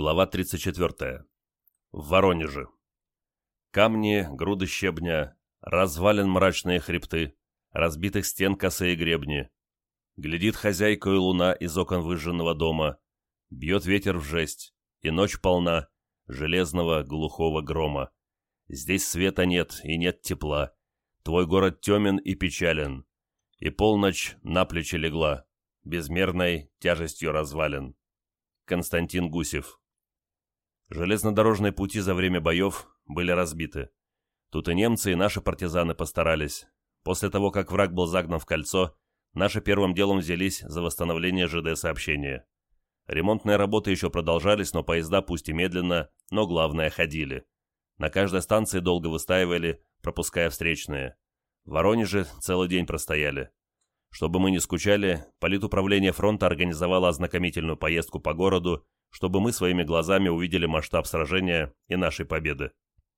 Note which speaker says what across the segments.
Speaker 1: Глава 34. В Воронеже. Камни, груды щебня, развален мрачные хребты, разбитых стен косые гребни. Глядит хозяйка и луна из окон выжженного дома. Бьет ветер в жесть, и ночь полна железного глухого грома. Здесь света нет и нет тепла. Твой город темен и печален. И полночь на плечи легла, безмерной тяжестью развален. Константин Гусев Железнодорожные пути за время боев были разбиты. Тут и немцы, и наши партизаны постарались. После того, как враг был загнан в кольцо, наши первым делом взялись за восстановление ЖД-сообщения. Ремонтные работы еще продолжались, но поезда, пусть и медленно, но главное, ходили. На каждой станции долго выстаивали, пропуская встречные. В Воронеже целый день простояли. Чтобы мы не скучали, политуправление фронта организовало ознакомительную поездку по городу чтобы мы своими глазами увидели масштаб сражения и нашей победы.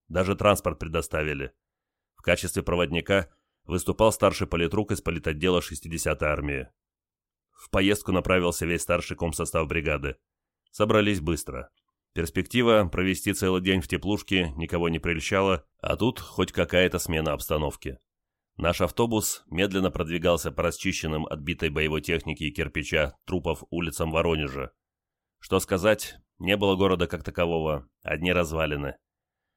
Speaker 1: Даже транспорт предоставили. В качестве проводника выступал старший политрук из политотдела 60-й армии. В поездку направился весь старший комсостав бригады. Собрались быстро. Перспектива провести целый день в теплушке никого не прельщала, а тут хоть какая-то смена обстановки. Наш автобус медленно продвигался по расчищенным отбитой боевой техники и кирпича трупов улицам Воронежа. Что сказать, не было города как такового, одни развалины.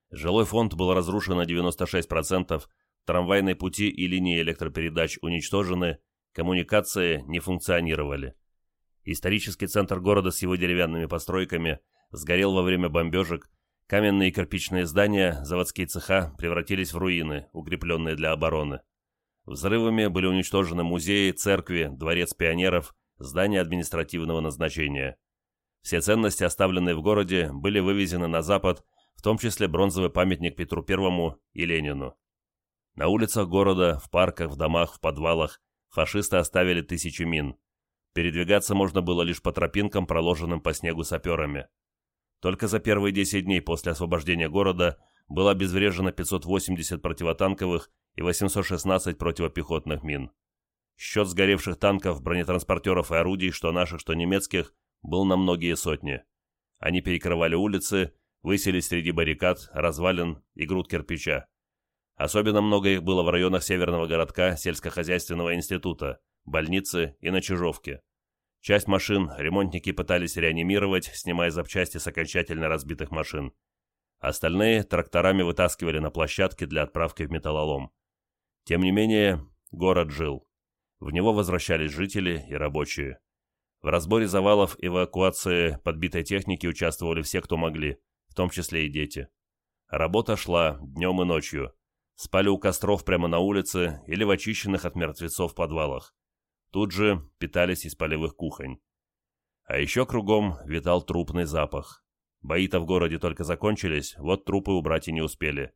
Speaker 1: Жилой фонд был разрушен на 96%, трамвайные пути и линии электропередач уничтожены, коммуникации не функционировали. Исторический центр города с его деревянными постройками сгорел во время бомбежек, каменные и кирпичные здания, заводские цеха превратились в руины, укрепленные для обороны. Взрывами были уничтожены музеи, церкви, дворец пионеров, здания административного назначения. Все ценности, оставленные в городе, были вывезены на запад, в том числе бронзовый памятник Петру Первому и Ленину. На улицах города, в парках, в домах, в подвалах фашисты оставили тысячи мин. Передвигаться можно было лишь по тропинкам, проложенным по снегу саперами. Только за первые 10 дней после освобождения города было обезврежено 580 противотанковых и 816 противопехотных мин. Счет сгоревших танков, бронетранспортеров и орудий, что наших, что немецких, был на многие сотни. Они перекрывали улицы, выселись среди баррикад, развалин и груд кирпича. Особенно много их было в районах северного городка сельскохозяйственного института, больницы и на Чижовке. Часть машин ремонтники пытались реанимировать, снимая запчасти с окончательно разбитых машин. Остальные тракторами вытаскивали на площадке для отправки в металлолом. Тем не менее, город жил. В него возвращались жители и рабочие. В разборе завалов и эвакуации подбитой техники участвовали все, кто могли, в том числе и дети. Работа шла днем и ночью. Спали у костров прямо на улице или в очищенных от мертвецов подвалах. Тут же питались из полевых кухонь. А еще кругом витал трупный запах. Бои-то в городе только закончились, вот трупы убрать и не успели.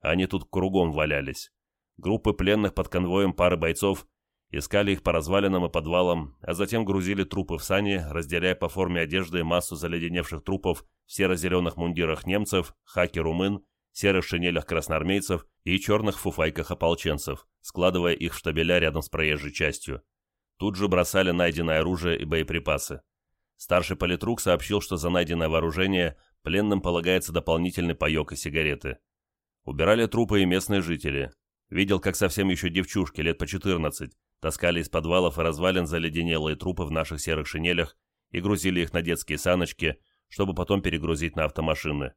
Speaker 1: Они тут кругом валялись. Группы пленных под конвоем пары бойцов Искали их по развалинам и подвалам, а затем грузили трупы в сани, разделяя по форме одежды массу заледеневших трупов в серо-зеленых мундирах немцев, хаки румын, серых шинелях красноармейцев и черных фуфайках ополченцев, складывая их в штабеля рядом с проезжей частью. Тут же бросали найденное оружие и боеприпасы. Старший политрук сообщил, что за найденное вооружение пленным полагается дополнительный паек и сигареты. Убирали трупы и местные жители. Видел, как совсем еще девчушки, лет по 14, таскали из подвалов и развалин заледенелые трупы в наших серых шинелях и грузили их на детские саночки, чтобы потом перегрузить на автомашины.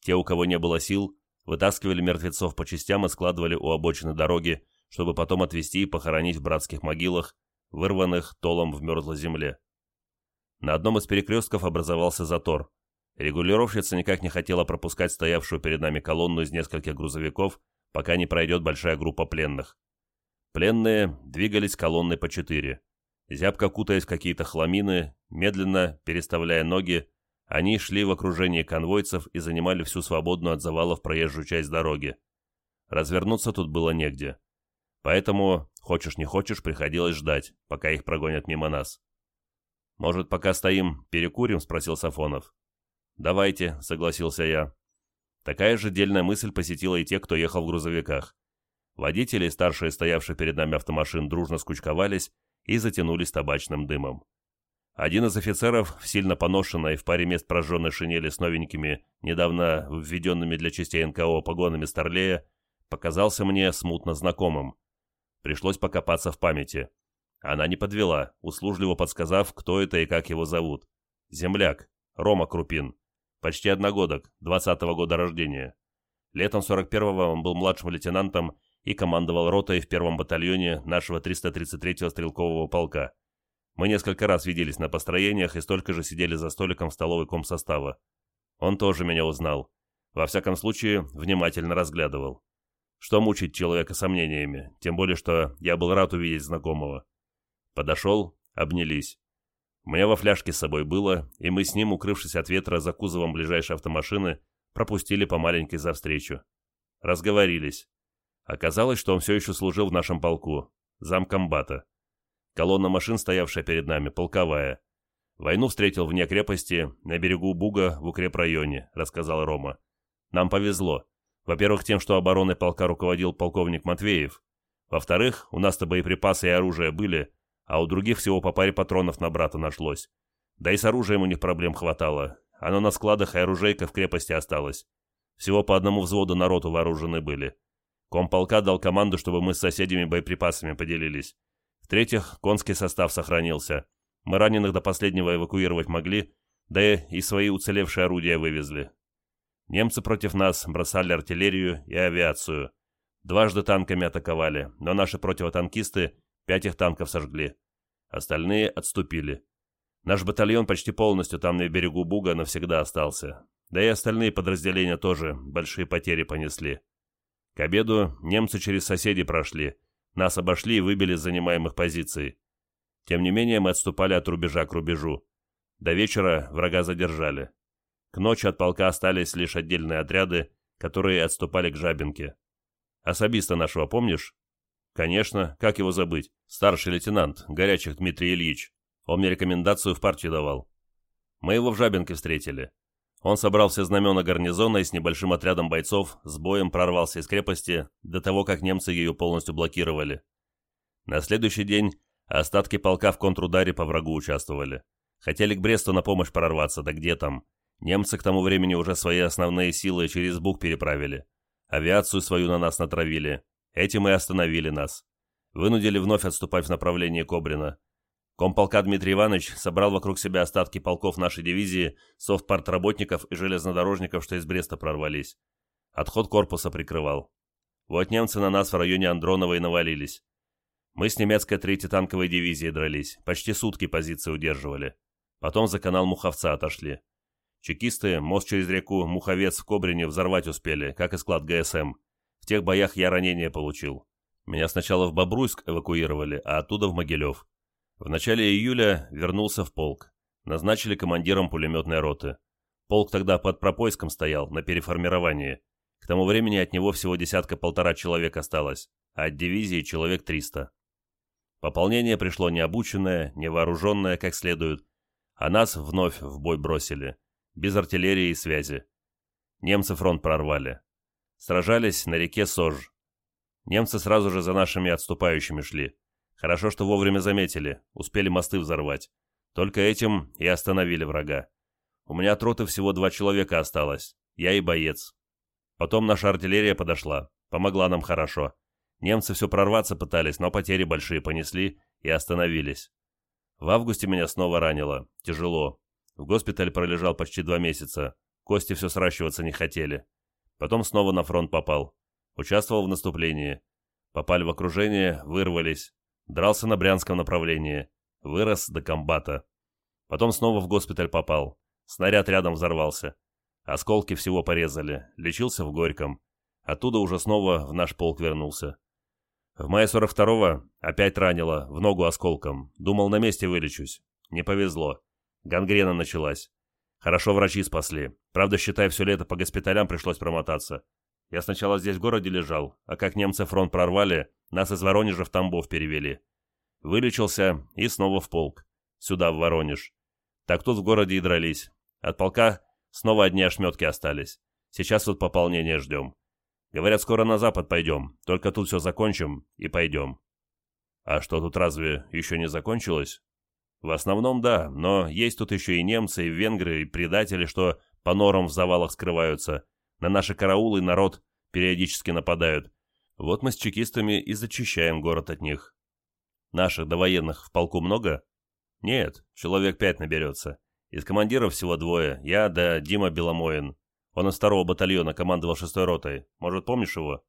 Speaker 1: Те, у кого не было сил, вытаскивали мертвецов по частям и складывали у обочины дороги, чтобы потом отвезти и похоронить в братских могилах, вырванных толом в мерзлой земле. На одном из перекрестков образовался затор. Регулировщица никак не хотела пропускать стоявшую перед нами колонну из нескольких грузовиков, пока не пройдет большая группа пленных. Пленные двигались колонной по четыре. Зябко кутаясь в какие-то хламины, медленно переставляя ноги, они шли в окружении конвойцев и занимали всю свободную от завалов проезжую часть дороги. Развернуться тут было негде. Поэтому, хочешь не хочешь, приходилось ждать, пока их прогонят мимо нас. «Может, пока стоим, перекурим?» — спросил Сафонов. «Давайте», — согласился я. Такая же дельная мысль посетила и те, кто ехал в грузовиках. Водители, старшие стоявшие перед нами автомашин, дружно скучковались и затянулись табачным дымом. Один из офицеров в сильно поношенной в паре мест прожженной шинели с новенькими, недавно введенными для частей НКО погонами Старлея, показался мне смутно знакомым. Пришлось покопаться в памяти. Она не подвела, услужливо подсказав, кто это и как его зовут. Земляк, Рома Крупин. Почти одногодок, 20-го года рождения. Летом 41-го он был младшим лейтенантом и командовал ротой в первом батальоне нашего 333-го стрелкового полка. Мы несколько раз виделись на построениях и столько же сидели за столиком в столовой комсостава. Он тоже меня узнал. Во всяком случае, внимательно разглядывал. Что мучить человека сомнениями, тем более, что я был рад увидеть знакомого. Подошел, обнялись. У меня во фляжке с собой было, и мы с ним, укрывшись от ветра за кузовом ближайшей автомашины, пропустили по маленькой за встречу. Разговорились. Оказалось, что он все еще служил в нашем полку, замкомбата. Колонна машин, стоявшая перед нами, полковая. Войну встретил вне крепости, на берегу Буга, в укрепрайоне, рассказал Рома. Нам повезло. Во-первых, тем, что обороной полка руководил полковник Матвеев. Во-вторых, у нас-то боеприпасы и оружие были, а у других всего по паре патронов на брата нашлось. Да и с оружием у них проблем хватало. Оно на складах и оружейка в крепости осталось. Всего по одному взводу народу вооружены были. Комполка дал команду, чтобы мы с соседями боеприпасами поделились. В-третьих, конский состав сохранился. Мы раненых до последнего эвакуировать могли, да и свои уцелевшие орудия вывезли. Немцы против нас бросали артиллерию и авиацию. Дважды танками атаковали, но наши противотанкисты пять их танков сожгли. Остальные отступили. Наш батальон почти полностью там на берегу Буга навсегда остался. Да и остальные подразделения тоже большие потери понесли. К обеду немцы через соседей прошли, нас обошли и выбили с занимаемых позиций. Тем не менее, мы отступали от рубежа к рубежу. До вечера врага задержали. К ночи от полка остались лишь отдельные отряды, которые отступали к Жабинке. Особиста нашего помнишь? Конечно, как его забыть? Старший лейтенант, Горячих Дмитрий Ильич. Он мне рекомендацию в партию давал. Мы его в Жабинке встретили. Он собрал все знамена гарнизона и с небольшим отрядом бойцов с боем прорвался из крепости до того, как немцы ее полностью блокировали. На следующий день остатки полка в контрударе по врагу участвовали. Хотели к Бресту на помощь прорваться, да где там. Немцы к тому времени уже свои основные силы через Буг переправили. Авиацию свою на нас натравили. Этим и остановили нас. Вынудили вновь отступать в направлении Кобрина. Комполка Дмитрий Иванович собрал вокруг себя остатки полков нашей дивизии, софтпартработников и железнодорожников, что из Бреста прорвались. Отход корпуса прикрывал. Вот немцы на нас в районе Андронова и навалились. Мы с немецкой третьей танковой дивизией дрались, почти сутки позиции удерживали. Потом за канал Муховца отошли. Чекисты мост через реку Муховец в Кобрине взорвать успели, как и склад ГСМ. В тех боях я ранение получил. Меня сначала в Бобруйск эвакуировали, а оттуда в Могилев. В начале июля вернулся в полк. Назначили командиром пулеметной роты. Полк тогда под Пропойском стоял, на переформировании. К тому времени от него всего десятка-полтора человек осталось, а от дивизии человек триста. Пополнение пришло необученное, невооруженное как следует, а нас вновь в бой бросили, без артиллерии и связи. Немцы фронт прорвали. Сражались на реке Сож. Немцы сразу же за нашими отступающими шли. Хорошо, что вовремя заметили, успели мосты взорвать. Только этим и остановили врага. У меня от роты всего два человека осталось, я и боец. Потом наша артиллерия подошла, помогла нам хорошо. Немцы все прорваться пытались, но потери большие понесли и остановились. В августе меня снова ранило, тяжело. В госпитале пролежал почти два месяца, кости все сращиваться не хотели. Потом снова на фронт попал. Участвовал в наступлении. Попали в окружение, вырвались. Дрался на Брянском направлении. Вырос до комбата. Потом снова в госпиталь попал. Снаряд рядом взорвался. Осколки всего порезали. Лечился в Горьком. Оттуда уже снова в наш полк вернулся. В мае 42-го опять ранило, в ногу осколком. Думал, на месте вылечусь. Не повезло. Гангрена началась. Хорошо врачи спасли. Правда, считай, все лето по госпиталям пришлось промотаться. Я сначала здесь в городе лежал, а как немцы фронт прорвали, нас из Воронежа в Тамбов перевели. Вылечился и снова в полк. Сюда, в Воронеж. Так тут в городе и дрались. От полка снова одни ошметки остались. Сейчас тут пополнение ждем. Говорят, скоро на запад пойдем. Только тут все закончим и пойдем. А что тут разве еще не закончилось? В основном да, но есть тут еще и немцы, и венгры, и предатели, что по норам в завалах скрываются. На наши караулы народ периодически нападают. Вот мы с чекистами и зачищаем город от них. Наших довоенных в полку много? Нет, человек пять наберется. Из командиров всего двое, я да Дима Беломоин. Он из второго батальона командовал шестой ротой. Может, помнишь его?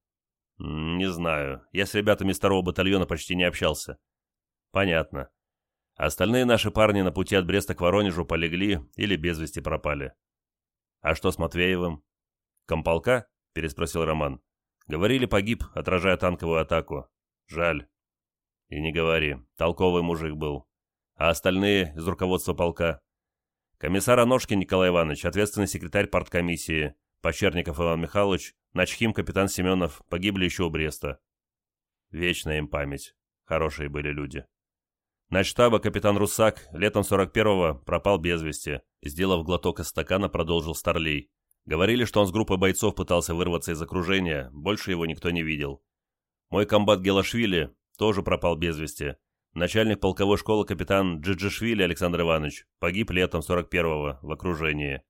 Speaker 1: Не знаю. Я с ребятами из второго батальона почти не общался. Понятно. Остальные наши парни на пути от Бреста к Воронежу полегли или без вести пропали. А что с Матвеевым? Комполка? Переспросил Роман. Говорили, погиб, отражая танковую атаку. Жаль. И не говори. Толковый мужик был. А остальные из руководства полка? Комиссар Аношкин Николай Иванович, ответственный секретарь парткомиссии, Почерников Иван Михайлович, начхим капитан Семенов погибли еще у Бреста. Вечная им память. Хорошие были люди. Начштаба капитан Русак летом 41-го пропал без вести. Сделав глоток из стакана, продолжил Старлей. Говорили, что он с группой бойцов пытался вырваться из окружения, больше его никто не видел. Мой комбат Гелашвили тоже пропал без вести. Начальник полковой школы капитан Джиджишвили Александр Иванович погиб летом 41-го в окружении.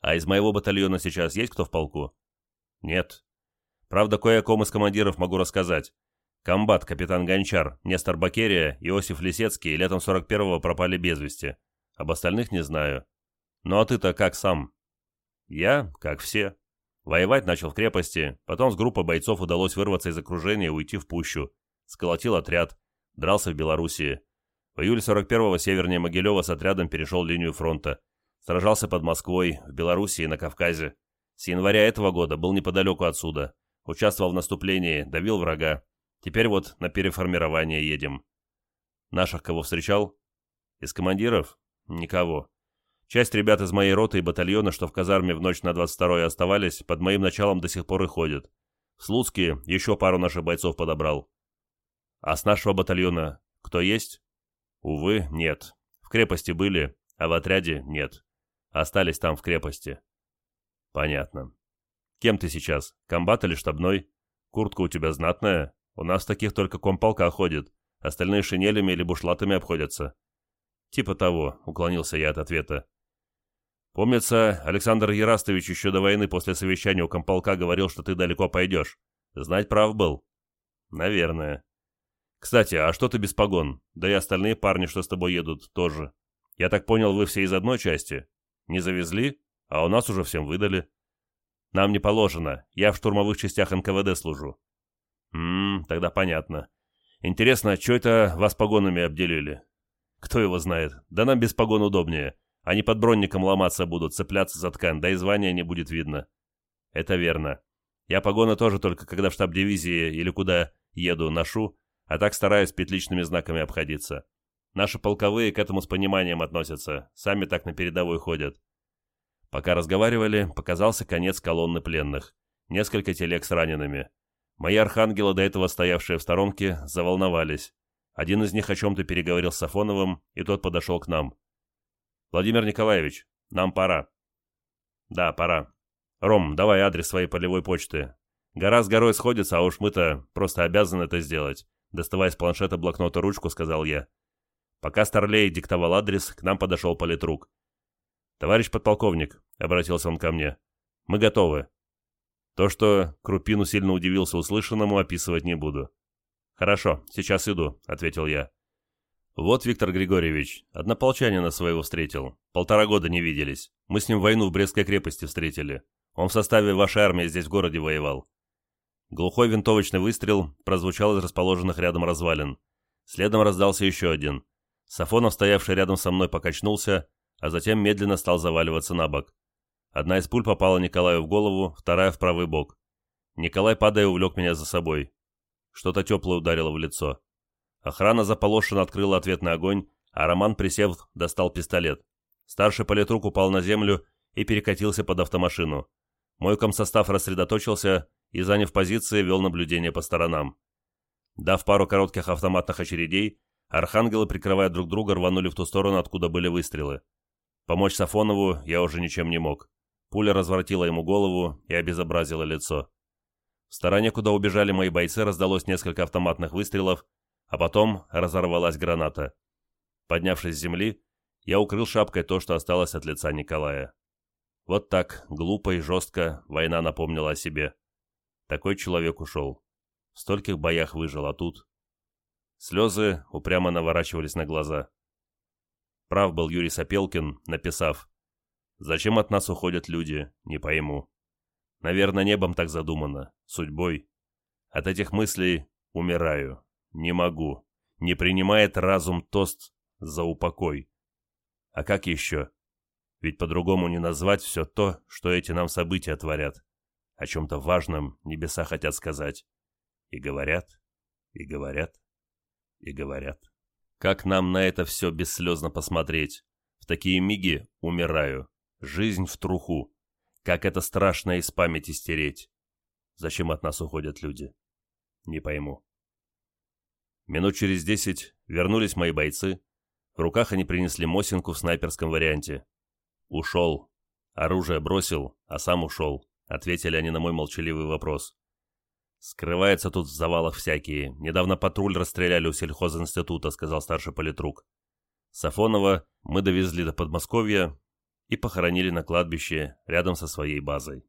Speaker 1: А из моего батальона сейчас есть кто в полку? Нет. Правда, кое о ком из командиров могу рассказать. Комбат, капитан Гончар, Нестор Бакерия, Иосиф Лисецкий летом 41-го пропали без вести. Об остальных не знаю. Ну а ты-то как сам? Я, как все. Воевать начал в крепости, потом с группой бойцов удалось вырваться из окружения и уйти в пущу. Сколотил отряд, Дрался в Белоруссии. В июле 41-го севернее Могилева с отрядом перешел линию фронта. Сражался под Москвой, в Белоруссии и на Кавказе. С января этого года был неподалеку отсюда. Участвовал в наступлении, давил врага. Теперь вот на переформирование едем. Наших кого встречал? Из командиров? Никого. Часть ребят из моей роты и батальона, что в казарме в ночь на 22-й оставались, под моим началом до сих пор и ходят. В Слуцке еще пару наших бойцов подобрал. А с нашего батальона кто есть? Увы, нет. В крепости были, а в отряде нет. Остались там в крепости. Понятно. Кем ты сейчас? Комбат или штабной? Куртка у тебя знатная. У нас таких только комполка ходит. Остальные шинелями или бушлатами обходятся. Типа того, уклонился я от ответа. Помнится, Александр Ярастович еще до войны после совещания у комполка говорил, что ты далеко пойдешь. Знать прав был. Наверное. Кстати, а что ты без погон? Да и остальные парни, что с тобой едут, тоже. Я так понял, вы все из одной части? Не завезли? А у нас уже всем выдали. Нам не положено. Я в штурмовых частях НКВД служу. Ммм, тогда понятно. Интересно, что это вас погонами обделили? Кто его знает? Да нам без погон удобнее. Они под бронником ломаться будут, цепляться за ткань, да и звания не будет видно. Это верно. Я погоны тоже только когда в штаб дивизии или куда еду ношу, а так стараюсь петличными знаками обходиться. Наши полковые к этому с пониманием относятся, сами так на передовой ходят. Пока разговаривали, показался конец колонны пленных. Несколько телег с ранеными. Мои архангелы, до этого стоявшие в сторонке, заволновались. Один из них о чем-то переговорил с Сафоновым, и тот подошел к нам. «Владимир Николаевич, нам пора». «Да, пора. Ром, давай адрес своей полевой почты. Гора с горой сходится, а уж мы-то просто обязаны это сделать. Доставая из планшета блокнот и ручку, сказал я. Пока Старлей диктовал адрес, к нам подошел политрук. «Товарищ подполковник», — обратился он ко мне, — «мы готовы». То, что Крупину сильно удивился услышанному, описывать не буду. «Хорошо, сейчас иду», — ответил я. «Вот, Виктор Григорьевич, однополчанина своего встретил. Полтора года не виделись. Мы с ним войну в Брестской крепости встретили. Он в составе вашей армии здесь в городе воевал. Глухой винтовочный выстрел прозвучал из расположенных рядом развалин. Следом раздался еще один. Сафонов, стоявший рядом со мной, покачнулся, а затем медленно стал заваливаться на бок. Одна из пуль попала Николаю в голову, вторая в правый бок. Николай, падая, увлек меня за собой. Что-то теплое ударило в лицо. Охрана заполошенно открыла ответный огонь, а Роман, присев, достал пистолет. Старший политрук упал на землю и перекатился под автомашину. Мой комсостав рассредоточился и, заняв позиции, вел наблюдение по сторонам. Дав пару коротких автоматных очередей, архангелы, прикрывая друг друга, рванули в ту сторону, откуда были выстрелы. Помочь Сафонову я уже ничем не мог. Пуля разворотила ему голову и обезобразила лицо. В стороне, куда убежали мои бойцы, раздалось несколько автоматных выстрелов, а потом разорвалась граната. Поднявшись с земли, я укрыл шапкой то, что осталось от лица Николая. Вот так, глупо и жестко, война напомнила о себе. Такой человек ушел. В стольких боях выжил, а тут... Слезы упрямо наворачивались на глаза. Прав был Юрий Сапелкин, написав «Зачем от нас уходят люди? Не пойму». Наверное, небом так задумано, судьбой. От этих мыслей умираю. Не могу. Не принимает разум тост за упокой. А как еще? Ведь по-другому не назвать все то, что эти нам события творят. О чем-то важном небеса хотят сказать. И говорят, и говорят, и говорят. Как нам на это все бесслезно посмотреть? В такие миги умираю. Жизнь в труху. Как это страшно из памяти стереть. Зачем от нас уходят люди? Не пойму. Минут через десять вернулись мои бойцы. В руках они принесли Мосинку в снайперском варианте. «Ушел. Оружие бросил, а сам ушел», — ответили они на мой молчаливый вопрос. «Скрываются тут в завалах всякие. Недавно патруль расстреляли у сельхозинститута», — сказал старший политрук. Сафонова мы довезли до Подмосковья и похоронили на кладбище рядом со своей базой.